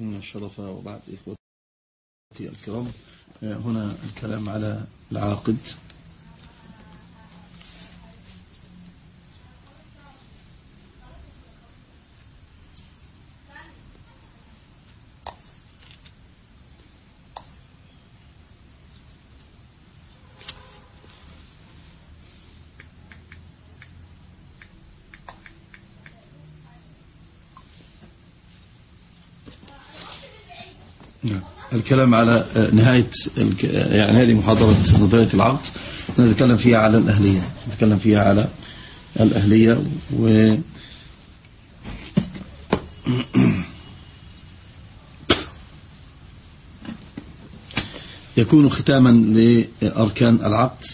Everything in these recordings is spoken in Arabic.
من الشرف وبعد إخوتي الكرام. هنا الكلام على العاقد. الكلام على نهاية يعني هذه محاضرة نظرية العقد نتكلم فيها على الأهلية نتكلم فيها على الأهلية و يكون ختاما لأركان العقد.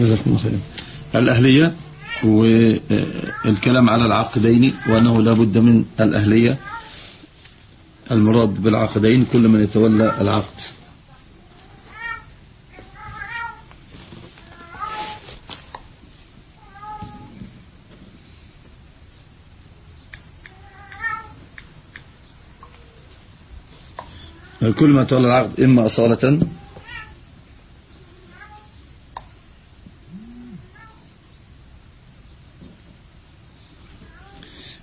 جزاكم الله خيرا. الأهلية والكلام على العقدين وأنه لا بد من الأهلية المراد بالعقدين كل من يتولى العقد. كل ما يتولى العقد إما أصالة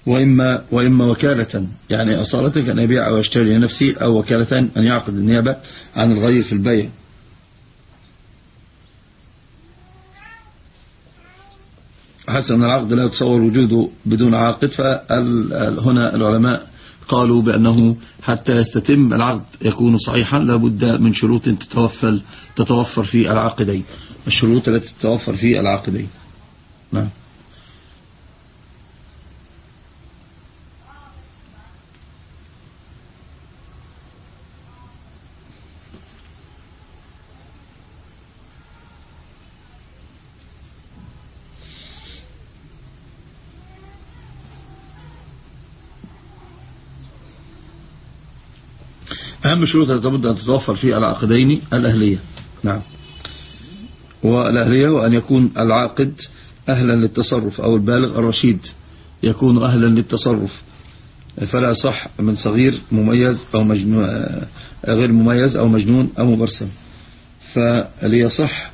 وإما, وإما وكالة يعني أصالة أن يبيع أو يشتري لنفسه أو وكالة أن يعقد النيابة عن الغير في البيع. حسن العقد لا يتصور وجوده بدون عاقد فهنا العلماء قالوا بأنه حتى يستتم العقد يكون صحيحا لابد من شروط تتوفر, تتوفر في العقدين الشروط التي تتوفر في العقدين نعم. أهم الشروط التي لابد أن تتوفر في العقدين الأهلية. نعم. والأهلية وأن يكون العاقد أهلا للتصرف أو البالغ الرشيد يكون أهلا للتصرف. فلا صح من صغير مميز أو مجنون غير مميز أو مجنون أو مبرسم فليصح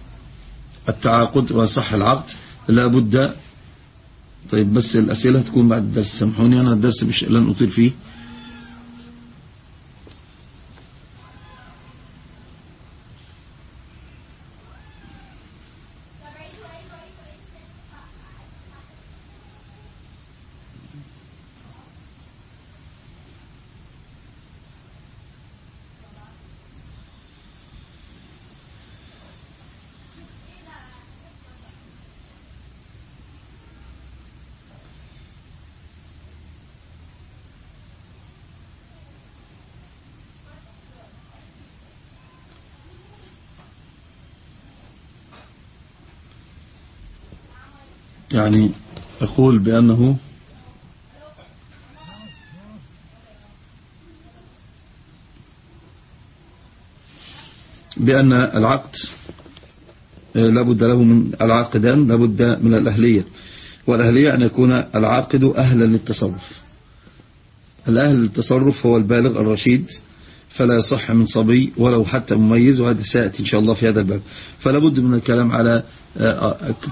التعاقد ويصح العقد لا بد. طيب بس الأسئلة تكون بعد الدرس. سامحوني أنا الدرس مش لن أطيل فيه. يعني يقول بأنه بأن العقد لابد له من العاقدان لابد من الأهلية. والأهلية أن يكون العاقد أهلا للتصرف. الأهل للتصرف هو البالغ الرشيد. فلا يصح من صبي ولو حتى مميز. وهذا سيأتي إن شاء الله في هذا الباب. فلا بد من الكلام على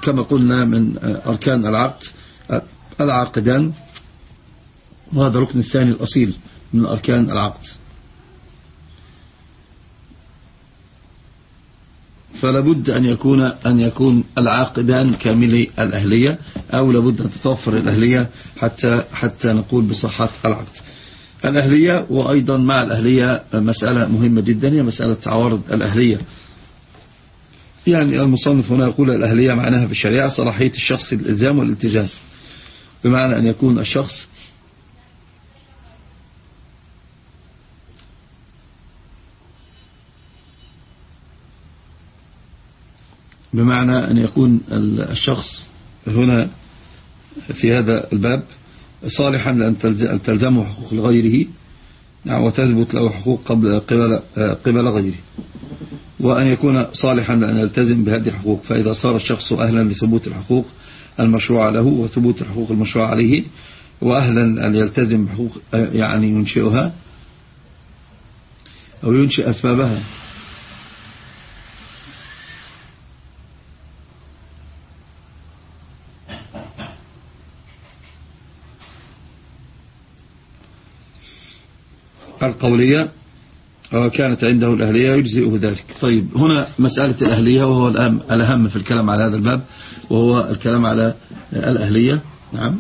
كما قلنا من أركان العقد العاقدان. وهذا الركن الثاني الأصيل من أركان العقد. فلا بد أن يكون أن يكون العاقدان كاملي الأهلية أو لابد أن تتوفر الأهلية حتى حتى نقول بصحة العقد. الأهلية وأيضا مع الأهلية مسألة مهمة جدا هي مسألة تعارض الأهلية. يعني المصنف هنا يقول الأهلية معناها في الشريعة صلاحية الشخص الإلزام والالتزام بمعنى أن يكون الشخص بمعنى أن يكون الشخص هنا في هذا الباب صالحا لأن تلزمه حقوق لغيره نعم، وتثبت له حقوق قبل قبل, قبل غيره. وأن يكون صالحا لأن يلتزم بهذه الحقوق فإذا صار الشخص أهلا لثبوت الحقوق المشروع له وثبوت الحقوق المشروع عليه وأهلا أن يلتزم بحقوق يعني ينشئها أو ينشئ أسبابها. القولية كانت عنده الأهلية يجزئه ذلك. طيب هنا مسألة الأهلية وهو الأهم في الكلام على هذا الباب وهو الكلام على الأهلية. نعم.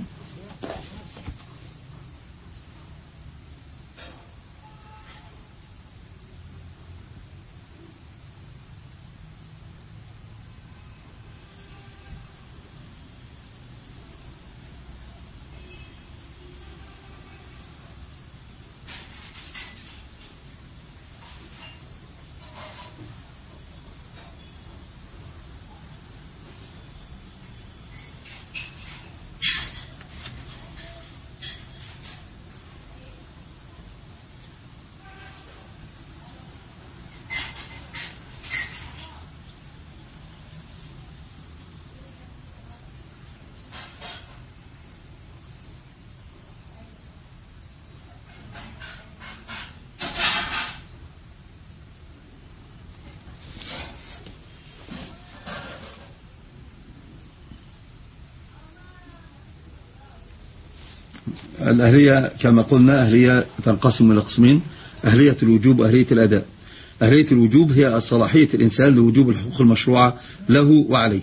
الأهلية كما قلنا أهلية تنقسم إلى قسمين أهلية الوجوب وأهلية الأداء. أهلية الوجوب هي صلاحية الإنسان لوجوب الحقوق المشروعة له وعليه.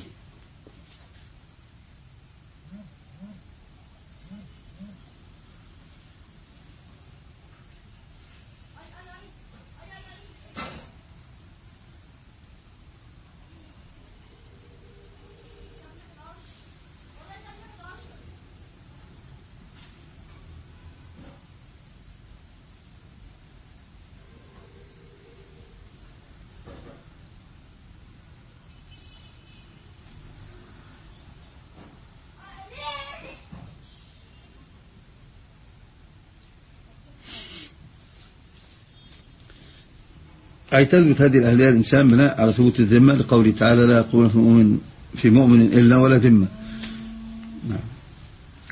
أي تثبت هذه الأهلية الإنسان بناء على ثبوت الذمة لقوله تعالى لا يقول في مؤمن, في مؤمن إلا ولا ذمة. نعم.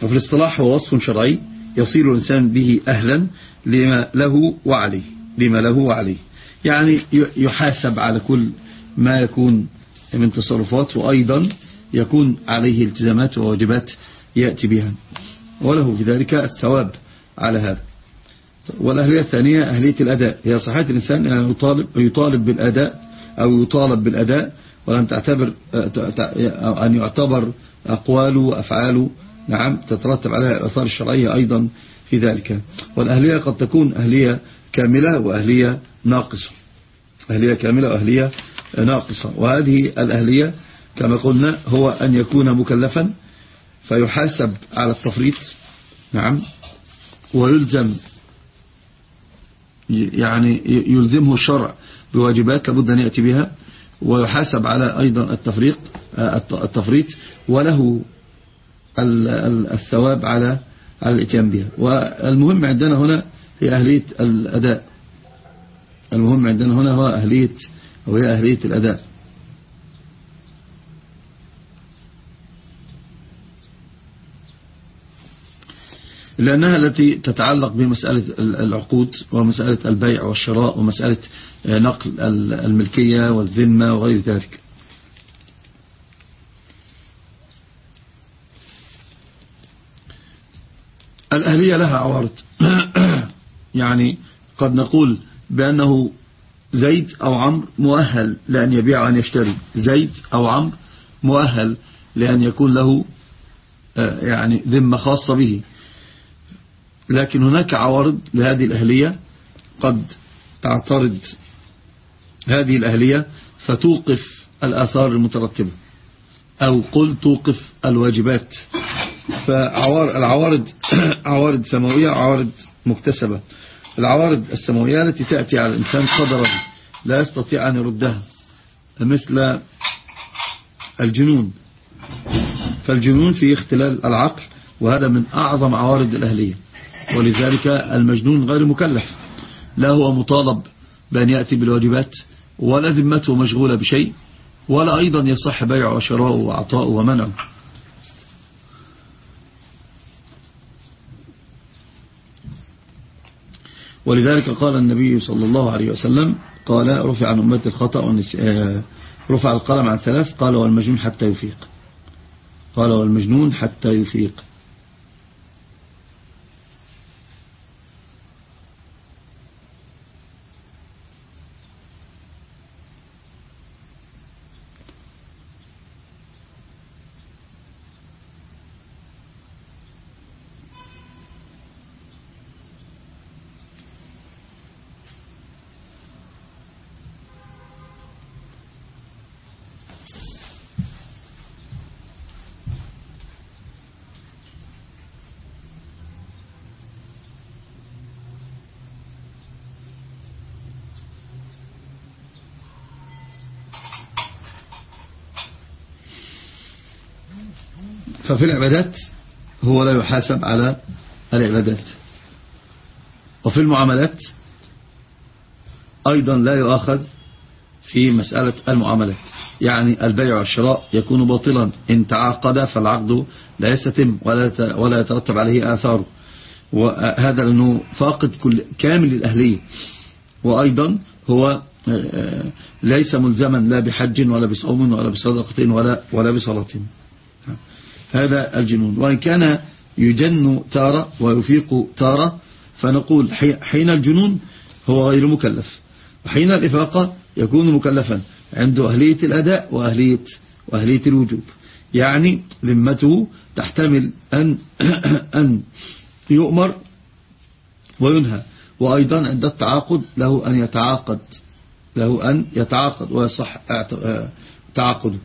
وفي الاصطلاح هو وصف شرعي يصير الإنسان به أهلا لما له وعليه لما له وعليه. يعني يحاسب على كل ما يكون من تصرفات وأيضا يكون عليه التزامات وواجبات يأتي بها. وله في ذلك الثواب على هذا. والأهلية الثانية أهلية الأداء. هي صحيح الإنسان أن يطالب, يطالب بالأداء أو يطالب بالأداء وأن تعتبر أن يعتبر أقواله وأفعاله. نعم تترتب عليها الأثار الشرعية أيضا في ذلك. والأهلية قد تكون أهلية كاملة وأهلية ناقصة. أهلية كاملة وأهلية ناقصة. وهذه الأهلية كما قلنا هو أن يكون مكلفا فيحاسب على التفريط. نعم ويلزم يعني يلزمه الشرع بواجبات لابد أن يأتي بها ويحاسب على أيضا التفريق التفريط وله الثواب على على الإتيان بها. والمهم عندنا هنا هي أهلية الأداء. المهم عندنا هنا هو أهلية وهي أهلية الأداء. لأنها التي تتعلق بمسألة العقود ومسألة البيع والشراء ومسألة آه، نقل الملكية والذمة وغير ذلك. الأهلية لها عوارض. يعني قد نقول بأنه زيد أو عمرو مؤهل لأن يبيع وأن يشتري. زيد أو عمرو مؤهل لأن يكون له آه، يعني ذمة خاصة به. لكن هناك عوارض لهذه الأهلية قد تعترض هذه الأهلية فتوقف الآثار المترتبة أو قل توقف الواجبات. فالعوارض عوارض سماوية عوارض مكتسبة. العوارض السماوية التي تأتي على الإنسان قدرا لا يستطيع أن يردها مثل الجنون. فالجنون فيه اختلال العقل وهذا من أعظم عوارض الأهلية. ولذلك المجنون غير مكلف. لا هو مطالب بأن يأتي بالواجبات ولا ذمته مشغولة بشيء ولا أيضا يصح بيعه وشراءه وعطاؤه ومنعه. ولذلك قال النبي صلى الله عليه وسلم قال رفع عن أمة الخطأ آه، رفع القلم عن ثلاث قال والمجنون حتى يفيق. قال والمجنون حتى يفيق. ففي العبادات هو لا يحاسب على العبادات. وفي المعاملات أيضا لا يؤخذ في مسألة المعاملات. يعني البيع والشراء يكون باطلا. إن تعاقد فالعقد لا يستتم ولا ولا يترتب عليه آثاره وهذا لأنه فاقد كل كامل الأهلية وأيضا هو آه، آه، ليس ملزما لا بحج ولا بصوم ولا بصدقة ولا ولا بصلاة. هذا الجنون. وإن كان يجن تارة ويفيق تارة فنقول حين الجنون هو غير مكلف. وحين الإفاقة يكون مكلفا عنده أهلية الأداء وأهلية, وأهلية الوجوب. يعني ذمته تحتمل أن, أن يؤمر وينهى. وأيضا عند التعاقد له أن يتعاقد له أن يتعاقد ويصح تعاقده.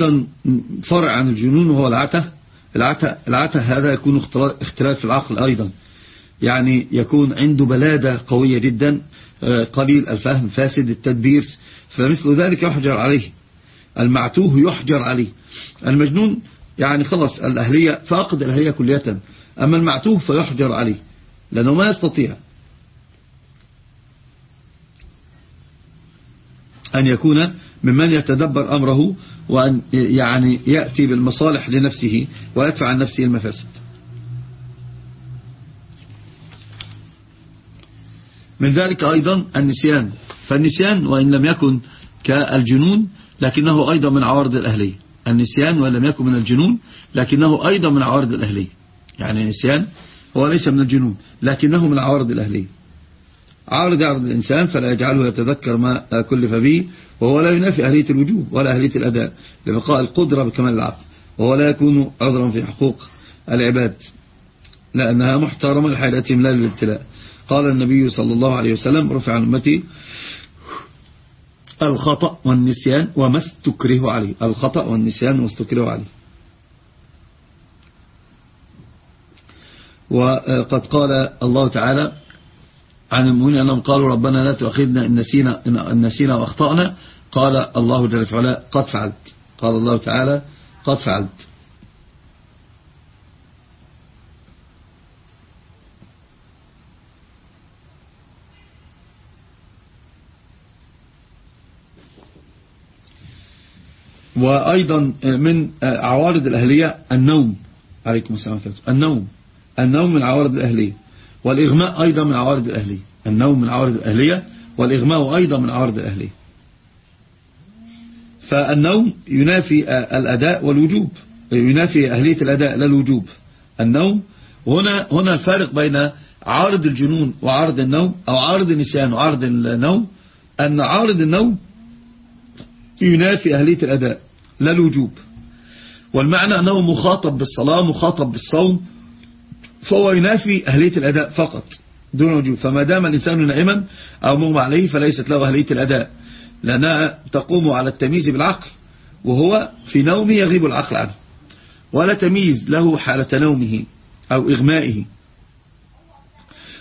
أيضا فرع عن الجنون وهو العتة. العتة, العتة هذا يكون اختلاف في العقل أيضا. يعني يكون عنده بلادة قوية جدا آه، قليل الفهم فاسد التدبير. فمثل ذلك يحجر عليه. المعتوه يحجر عليه. المجنون يعني خلص الأهلية فأقد الأهلية كلية. أما المعتوه فيحجر عليه لأنه ما يستطيع أن يكون ممن يتدبر أمره وأن يعني يأتي بالمصالح لنفسه ويدفع عن نفسه المفاسد. من ذلك أيضا النسيان. فالنسيان وإن لم يكن كالجنون لكنه أيضا من عوارض الأهلية. النسيان وإن لم يكن من الجنون لكنه أيضا من عوارض الأهلية. يعني النسيان هو ليس من الجنون لكنه من عوارض الأهلية. عارض يعرض الإنسان فلا يجعله يتذكر ما كلف به وهو لا ينافي أهلية الوجوب ولا أهلية الأداء لبقاء القدرة بكمال العقل وهو لا يكون عذرا في حقوق العباد لأنها محترمة لحياتهم لا للابتلاء. قال النبي صلى الله عليه وسلم رفع عن أمتي الخطأ والنسيان وما استكره عليه. الخطأ والنسيان وما استكره عليه. وقد قال الله تعالى عن المؤمنين أنهم قالوا ربنا لا تؤاخذنا إن نسينا, إن نسينا وأخطأنا. قال الله جل وعلا قد فعلت. قال الله تعالى قد فعلت. وأيضا من عوارض الأهلية النوم. عليكم السلام عليكم النوم. النوم من عوارض الأهلية. والإغماء أيضا من عوارض الأهلية. النوم من عوارض الأهلية والإغماء أيضا من عوارض الأهلية. فالنوم ينافي الأداء والوجوب ينافي أهلية الأداء لا الوجوب النوم هنا هنا الفارق بين عارض الجنون وعارض النوم أو عارض النسيان وعارض النوم. أن عارض النوم ينافي أهلية الأداء لا الوجوب والمعنى أنه مخاطب بالصلاة مخاطب بالصوم فهو ينافي أهلية الأداء فقط دون وجوب فما دام الإنسان نائما أو مغمى عليه فليست له أهلية الأداء لأنها تقوم على التمييز بالعقل وهو في نومه يغيب العقل عنه. ولا تمييز له حالة نومه أو إغمائه.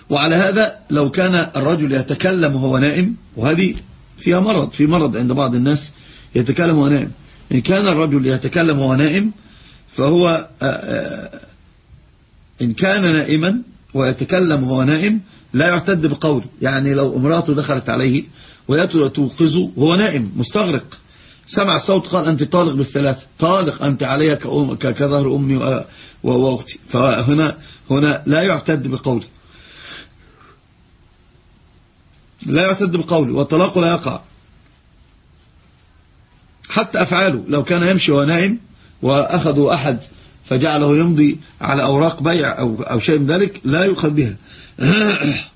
وعلى هذا لو كان الرجل يتكلم وهو نائم وهذه فيها مرض في مرض عند بعض الناس يتكلم وهو نائم. إن كان الرجل يتكلم وهو نائم فهو آه، آه، إن كان نائما ويتكلم وهو نائم لا يعتد بقول يعني لو امرأته دخلت عليه ويتوقظه وهو نائم مستغرق. سمع الصوت قال أنت طالق بالثلاث. طالق أنت علي كظهر أمي وأختي. فهنا هنا لا يعتد بقوله. لا يعتد بقوله. والطلاق لا يقع. حتى أفعاله لو كان يمشي وهو نائم وأخذوا أحد فجعله يمضي على أوراق بيع أو, أو شيء من ذلك لا يؤخذ بها.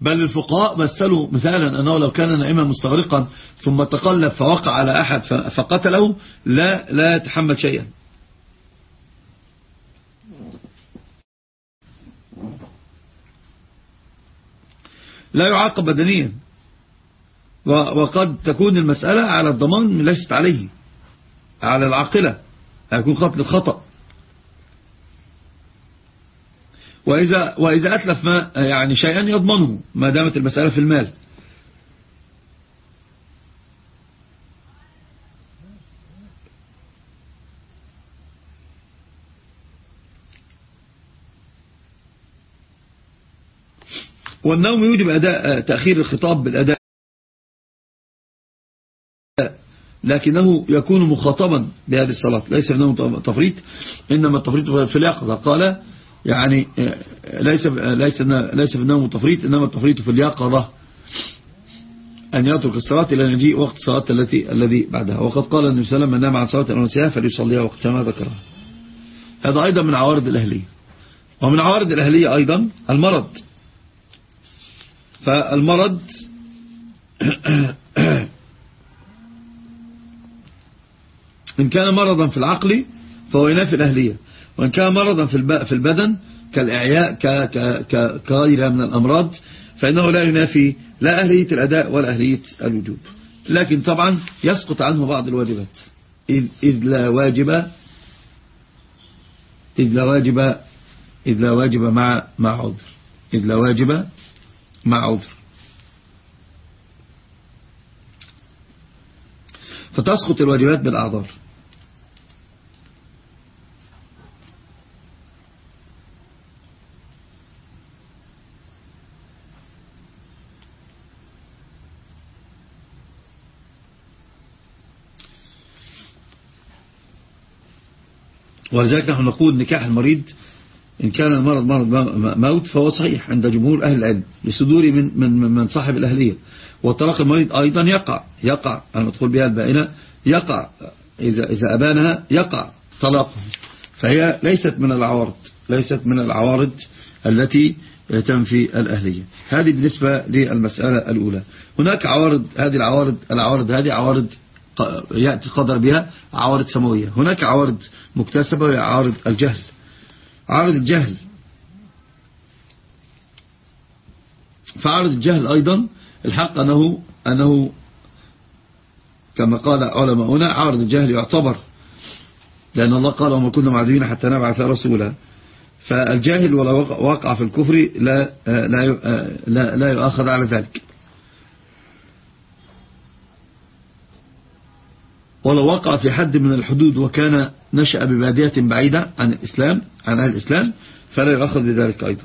بل الفقهاء مثلوا مثالا أنه لو كان نائما مستغرقا ثم تقلب فوقع على أحد فقتله لا لا يتحمل شيئا. لا يعاقب بدنيا. وقد تكون المسألة على الضمان ليست عليه على العاقلة. هيكون قتل خطأ. وإذا, وإذا أتلف ما يعني شيئا يضمنه ما دامت المسألة في المال. والنوم يوجب أداء تأخير الخطاب بالأداء. لكنه يكون مخاطبا بهذه الصلاة. ليس نوم تفريط إنما التفريط في اليقظة. قال يعني ليس ليس ليس في النوم تفريط إنما التفريط في اليقظة. أن يترك الصلاة إلى نجيء وقت الصلاة التي الذي بعدها. وقد قال النبي صلى الله عليه وسلم من نام عن صلاة الأنسية فليصليها وقت ما ذكرها. هذا أيضا من عوارض الأهلية. ومن عوارض الأهلية أيضا المرض. فالمرض إن كان مرضا في العقل فهو ينافي الأهلية. وإن كان مرضا في البدن كالإعياء كغيرها من الأمراض فإنه لا ينافي لا أهلية الأداء ولا أهلية الوجوب لكن طبعا يسقط عنه بعض الواجبات. إذ, لا واجب إذ لا واجب إذ لا واجب مع مع عذر. إذ لا واجب مع عذر. فتسقط الواجبات بالأعذار. ولذلك نحن نقول نكاح المريض إن كان المرض مرض موت فهو صحيح عند جمهور أهل العلم لصدور من, من, من صاحب الأهلية. والطلاق المريض أيضا يقع. يقع. المدخول بها البائنة. يقع. إذا, إذا أبانها يقع طلاقه. فهي ليست من العوارض ليست من العوارض التي تنفي الأهلية. هذه بالنسبة للمسألة الأولى. هناك عوارض. هذه العوارض. العوارض. هذه عوارض يأتي قدر بها عوارض سماوية. هناك عوارض مكتسبة وهي عوارض الجهل. عارض الجهل. فعارض الجهل أيضا الحق أنه, أنه كما قال علماؤنا عارض الجهل يعتبر لأن الله قال وما كنا معذبين حتى نبعث رسولا. فالجاهل ولو وقع في الكفر لا, لا, لا, لا يؤخذ على ذلك. ولو وقع في حد من الحدود وكان نشأ ببادية بعيدة عن الإسلام عن أهل الإسلام فلا يؤخذ بذلك أيضا.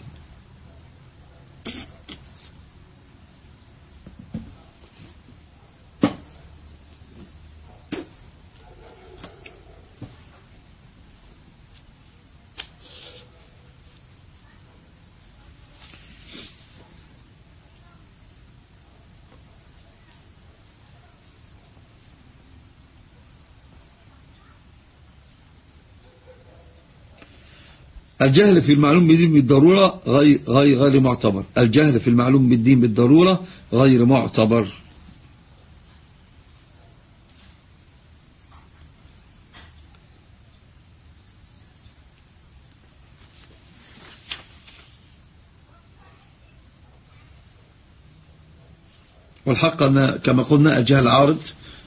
الجهل في المعلوم بالدين بالضرورة غير, غير, غير معتبر. الجهل في المعلوم بالدين بالضرورة غير معتبر. والحق أن كما قلنا الجهل عارض.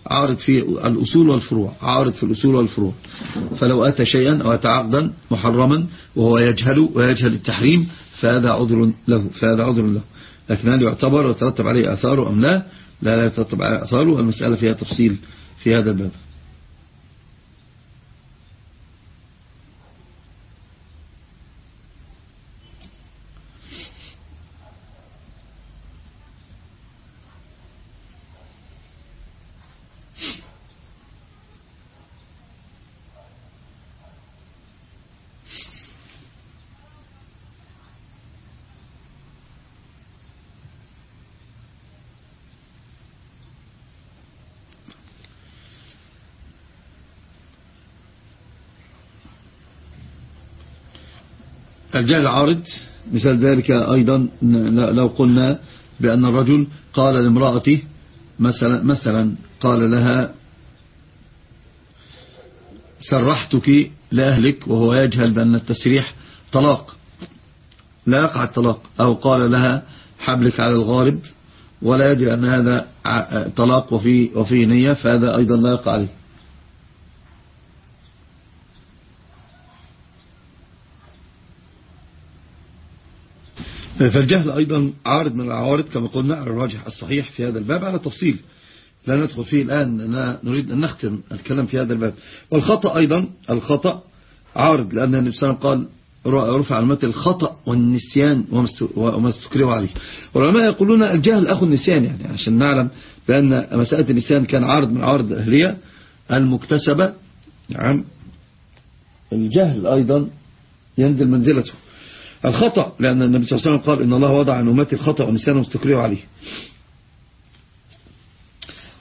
عارض في الأصول والفروع عارض في الأصول والفروع. فلو أتى شيئا أو أتى عقدا محرما وهو يجهل ويجهل التحريم فهذا عذر له فهذا عذر له. لكن هل يعتبر وترتب عليه أثاره أم لا؟ لا لا يترتب عليه أثاره المسألة فيها تفصيل في هذا الباب. الجهل عارض مثال ذلك أيضا لو قلنا بأن الرجل قال لامرأته مثلا, مثلا قال لها سرحتك لأهلك وهو يجهل بأن التسريح طلاق. لا يقع الطلاق. أو قال لها حبلك على الغارب ولا يدري أن هذا طلاق وفي, وفي نية فهذا أيضا لا يقع عليه. فالجهل أيضا عارض من العوارض كما قلنا الراجح الصحيح في هذا الباب. على تفصيل لا ندخل فيه الآن لا نريد أن نختم الكلام في هذا الباب. والخطأ أيضا الخطأ عارض لأن النبي صلى الله عليه وسلم قال رفع المثل الخطأ والنسيان وما استكرهوا عليه. والعلماء يقولون الجهل أخو النسيان يعني عشان نعلم بأن مسألة النسيان كان عارض من عوارض الأهلية المكتسبة. نعم. الجهل أيضا ينزل منزلته. الخطأ لأن النبي صلى الله عليه وسلم قال إن الله وضع عن أمتي الخطأ والنسيان مستقريه عليه.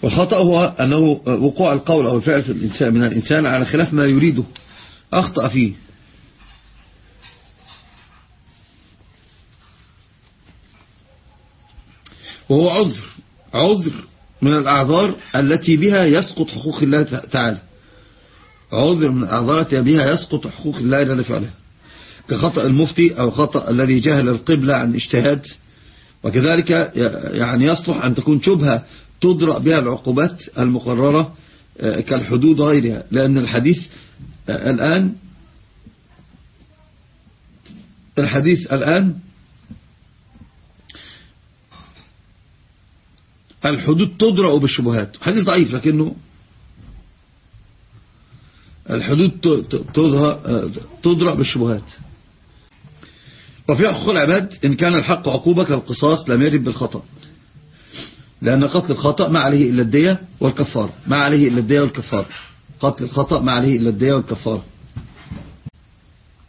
والخطأ هو أنه وقوع القول أو الفعل في الإنسان من الإنسان على خلاف ما يريده. أخطأ فيه. وهو عذر عذر من الأعذار التي بها يسقط حقوق الله تعالى. عذر من الأعذار التي بها يسقط حقوق الله جل فعلها كخطأ المفتي أو خطأ الذي جهل القبلة عن اجتهاد وكذلك يعني يصلح أن تكون شبهة تدرأ بها العقوبات المقررة آه، كالحدود غيرها لأن الحديث آه، الآن الحديث الآن الحدود تدرأ بالشبهات. حديث ضعيف لكنه الحدود تدرأ بالشبهات. وفي حقوق العباد إن كان الحق عقوبة كالقصاص لم يجب بالخطأ. لأن قتل الخطأ ما عليه إلا الدية والكفار ما عليه إلا الدية والكفار قتل الخطأ ما عليه إلا الدية والكفار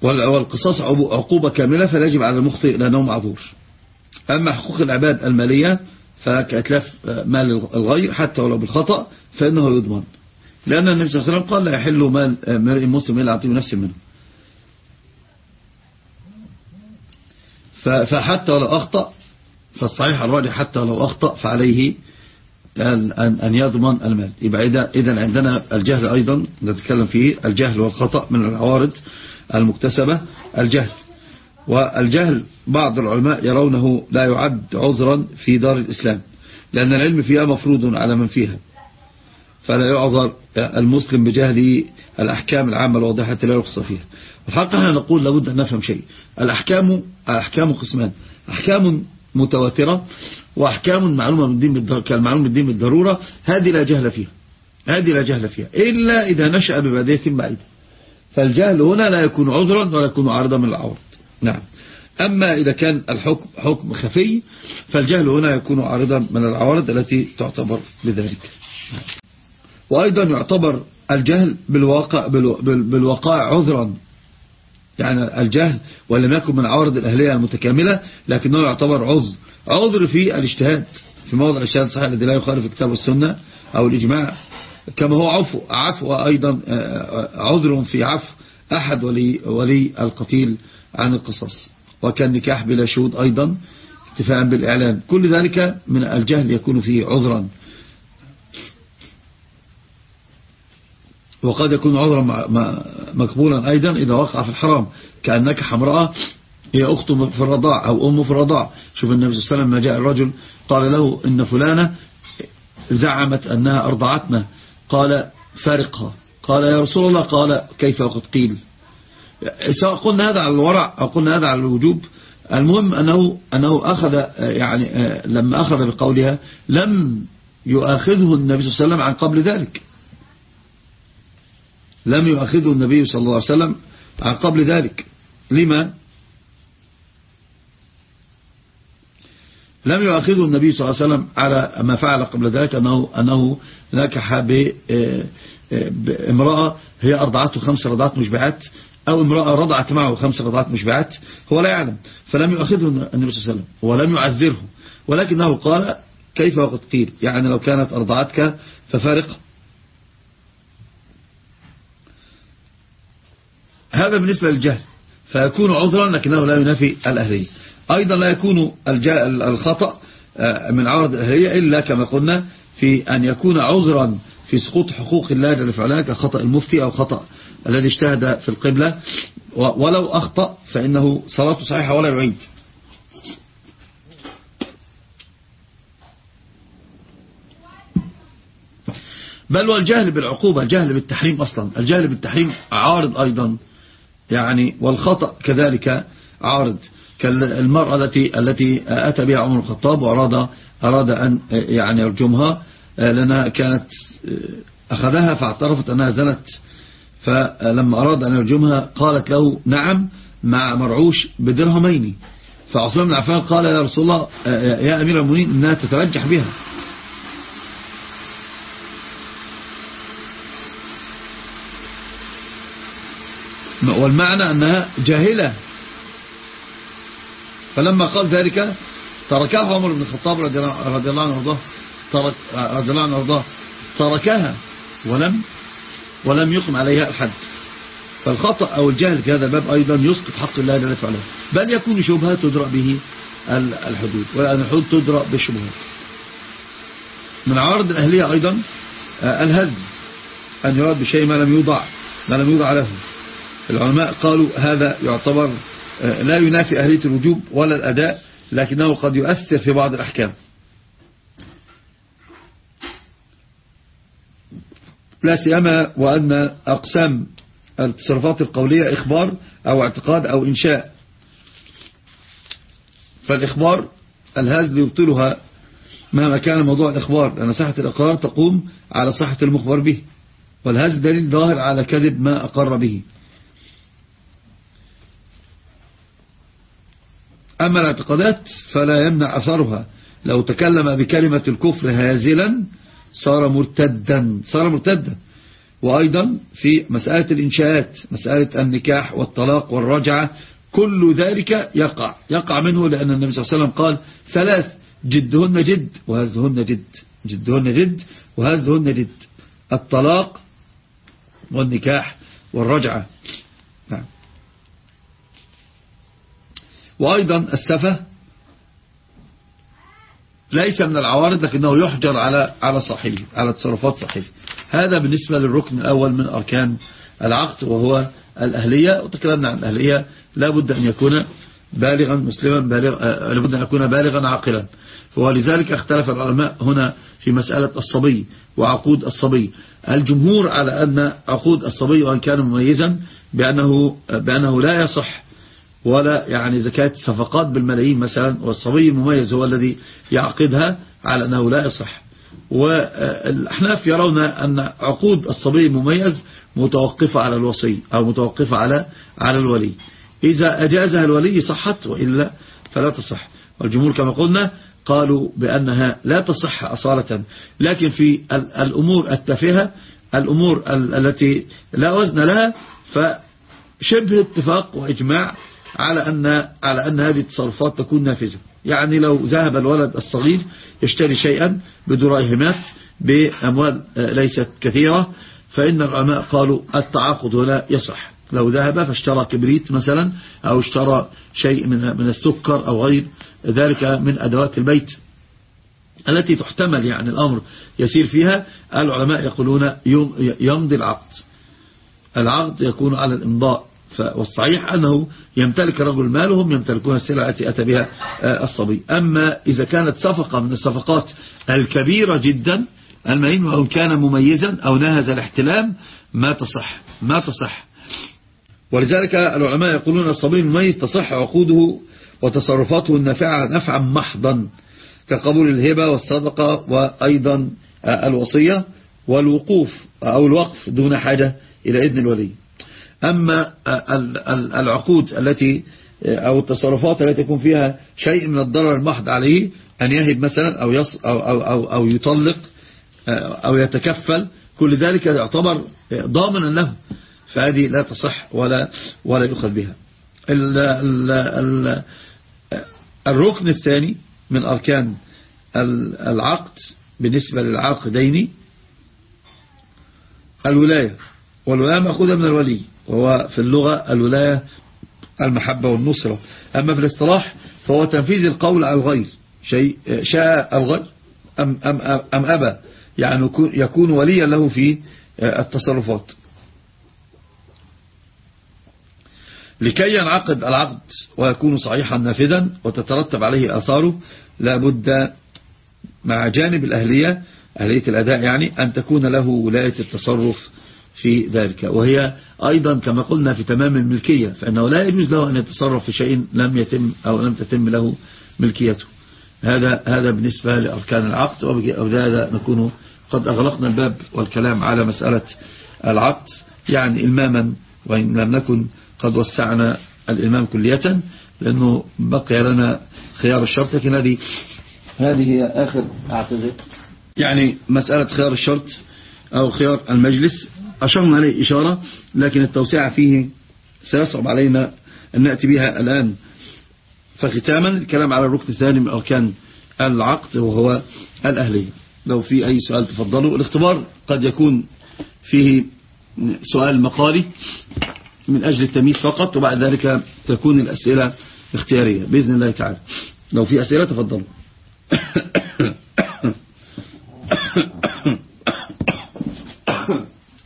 والقصاص عقوبة كاملة فلا يجب على المخطئ لأنه معذور أما حقوق العباد المالية فكأتلاف مال الغير حتى ولو بالخطأ فإنه يضمن. لأن النبي صلى الله عليه وسلم قال لا يحل مال مرء مسلم إلا أعطيه نفسه منه. فحتى ولو أخطأ فالصحيح الراجح حتى لو أخطأ فعليه أن يضمن المال. يبقى إذا عندنا الجهل أيضا نتكلم فيه الجهل والخطأ من العوارض المكتسبة الجهل. والجهل بعض العلماء يرونه لا يعد عذرا في دار الإسلام لأن العلم فيها مفروض على من فيها. فلا يعذر المسلم بجهله الأحكام العامة الواضحة لا يقصى فيها. الحق إحنا نقول لابد أن نفهم شيء. الأحكام أحكام قسمان. أحكام متواترة وأحكام معلومة من الدين كالمعلومة بالدين بالضرورة. هذه لا جهل فيها. هذه لا جهل فيها. إلا إذا نشأ ببادية بعيدة. فالجهل هنا لا يكون عذرا ولا يكون عارضا من العورض نعم. أما إذا كان الحكم حكم خفي فالجهل هنا يكون عارضا من العوارض التي تعتبر بذلك. وأيضا يعتبر الجهل بالواقع بالوقائع عذرا. يعني الجهل ولم يكن من عوارض الأهلية المتكاملة لكنه يعتبر عذر عذر في الاجتهاد في موضع الاجتهاد الصحيح الذي لا يخالف الكتاب والسنة أو الإجماع. كما هو عفو عفو أيضا آه، عذر في عفو أحد ولي, ولي القتيل عن القصاص. وكان نكاح بلا شهود أيضا اتفاعا بالإعلان. كل ذلك من الجهل يكون فيه عذرا. وقد يكون عذرا مقبولا أيضا إذا وقع في الحرام. كأنك حمراء هي أخت في الرضاع أو أم في الرضاع. شوف النبي صلى الله عليه وسلم ما جاء الرجل قال له إن فلانة زعمت أنها أرضعتنا. قال فارقها. قال يا رسول الله قال كيف وقد قيل؟ سواء قلنا هذا على الورع أو قلنا هذا على الوجوب. المهم أنه, أنه أخذ يعني لما أخذ بقولها لم يؤاخذه النبي صلى الله عليه وسلم عن قبل ذلك. لم يؤاخذه النبي صلى الله عليه وسلم عن قبل ذلك. لما؟ لم يؤاخذه النبي صلى الله عليه وسلم على ما فعل قبل ذلك أنه, أنه نكح بامرأة هي أرضعته خمس رضعات مشبعات أو امرأة رضعت معه خمس رضعات مشبعات هو لا يعلم. فلم يؤاخذه النبي صلى الله عليه وسلم ولم يعذره. ولكنه قال كيف وقد قيل؟ يعني لو كانت أرضعتك ففارق هذا بالنسبة للجهل. فيكون عذرا لكنه لا ينافي الأهلية. أيضا لا يكون الخطأ آه، من عرض الأهلية إلا كما قلنا في أن يكون عذرا في سقوط حقوق الله جل وعلا كخطأ المفتي أو خطأ الذي اجتهد في القبلة. ولو أخطأ فإنه صلاته صحيحة ولا يعيد. بل والجهل بالعقوبة الجهل بالتحريم أصلا. الجهل بالتحريم عارض أيضا. يعني والخطأ كذلك عارض. كالمرأة التي التي أتى بها عمر الخطاب وأراد أراد أن يعني يرجمها. لأنها كانت أخذها فاعترفت أنها زنت. فلما أراد أن يرجمها قالت له نعم مع مرعوش بدرهمين. فعثمان بن عفان قال يا رسول الله يا أمير المؤمنين إنها تترجح بها. والمعنى أنها جاهلة. فلما قال ذلك تركها عمر بن الخطاب رضي الله عنه وارضاه ترك رضي الله عنه وارضاه تركها ولم ولم يقم عليها الحد. فالخطأ أو الجهل في هذا الباب أيضا يسقط حق الله جل وعلا بل يكون شبهة تدرأ به الحدود ولأن الحدود تدرأ بالشبهات. من عارض الأهلية أيضا آه، الهزم أن يراد بشيء ما لم يوضع ما لم يوضع له. العلماء قالوا هذا يعتبر آه، لا ينافي أهلية الوجوب ولا الأداء لكنه قد يؤثر في بعض الأحكام. لا سيما وأن أقسام التصرفات القولية إخبار أو اعتقاد أو إنشاء. فالإخبار الهزل يبطلها مهما كان موضوع الإخبار لأن صحة الإقرار تقوم على صحة المخبر به والهزل دليل ظاهر على كذب ما أقر به. أما الاعتقادات فلا يمنع أثرها. لو تكلم بكلمة الكفر هازلا صار مرتدا صار مرتدا. وأيضا في مسألة الإنشاءات مسألة النكاح والطلاق والرجعة كل ذلك يقع. يقع منه لأن النبي صلى الله عليه وسلم قال ثلاث جدهن جد وهزهن جد. جدهن جد وهزهن جد. الطلاق والنكاح والرجعة نعم وأيضا السفة ليس من العوارض لكنه يحجر على على صاحبه على تصرفات صاحبه هذا بالنسبة للركن الأول من أركان العقد وهو الأهلية. وتكلمنا عن الأهلية. لابد أن يكون بالغا مسلما بالغ آه، لابد أن يكون بالغا عاقلا. ولذلك اختلف العلماء هنا في مسألة الصبي وعقود الصبي. الجمهور على أن عقود الصبي وأن كان مميزا بأنه, بأنه لا يصح ولا يعني زكاة صفقات بالملايين مثلا والصبي المميز هو الذي يعقدها على أنه لا يصح. والأحناف يرون أن عقود الصبي المميز متوقفة على الوصي أو متوقفة على على الولي. إذا أجازها الولي صحت وإلا فلا تصح. والجمهور كما قلنا قالوا بأنها لا تصح أصالة. لكن في الأمور التافهة الأمور التي لا وزن لها فشبه اتفاق وإجماع على أن, على أن هذه التصرفات تكون نافذة. يعني لو ذهب الولد الصغير يشتري شيئا بدراهمات بأموال ليست كثيرة فإن العلماء قالوا التعاقد هنا يصح. لو ذهب فاشترى كبريت مثلا أو اشترى شيء من من السكر أو غير ذلك من أدوات البيت. التي تحتمل يعني الأمر يسير فيها العلماء يقولون يمضي العقد. العقد يكون على الإمضاء. والصحيح أنه يمتلك رجل مال وهم يمتلكون السلعة التي أتى بها آه، الصبي. أما إذا كانت صفقة من الصفقات الكبيرة جدا المهم وإن كان مميزا أو نهز الاحتلام ما تصح ما تصح. ولذلك العلماء يقولون الصبي المميز تصح عقوده وتصرفاته النافعة نفعا محضا كقبول الهبة والصدقة وأيضا الوصية والوقوف أو الوقف دون حاجة إلى إذن الولي. أما العقود التي أو التصرفات التي يكون فيها شيء من الضرر المحض عليه أن يهب مثلا أو, يص أو, أو, أو, أو يطلق أو يتكفل كل ذلك يعتبر ضامنا له. فهذه لا تصح ولا ولا يؤخذ بها. الركن الثاني من أركان العقد بالنسبة للعاقدين الولاية. والولاية مأخوذة من الولي وهو في اللغة الولاية المحبة والنصرة. أما في الاصطلاح فهو تنفيذ القول على الغير. شيء شاء الغير أم, أم, أم أبى يعني يكون وليا له في التصرفات. لكي ينعقد العقد ويكون صحيحا نافذا وتترتب عليه آثاره لابد مع جانب الأهلية أهلية الأداء يعني أن تكون له ولاية التصرف في ذلك. وهي أيضا كما قلنا في تمام الملكية فإنه لا يجوز له أن يتصرف في شيء لم يتم أو لم تتم له ملكيته. هذا هذا بالنسبة لأركان العقد وبهذا نكون قد أغلقنا الباب والكلام على مسألة العقد يعني إلماما وإن لم نكن قد وسعنا الإمام كلية لأنه بقي لنا خيار الشرط. لكن هذه هذه هي آخر أعتذر. يعني مسألة خيار الشرط أو خيار المجلس أشرنا عليه إشارة لكن التوسعة فيه سيصعب علينا أن نأتي بها الآن. فختاما الكلام على الركن الثاني من أركان العقد وهو الأهلية لو في أي سؤال تفضلوا. الاختبار قد يكون فيه سؤال مقالي من أجل التمييز فقط وبعد ذلك تكون الأسئلة اختيارية. بإذن الله تعالى. لو في أسئلة تفضلوا.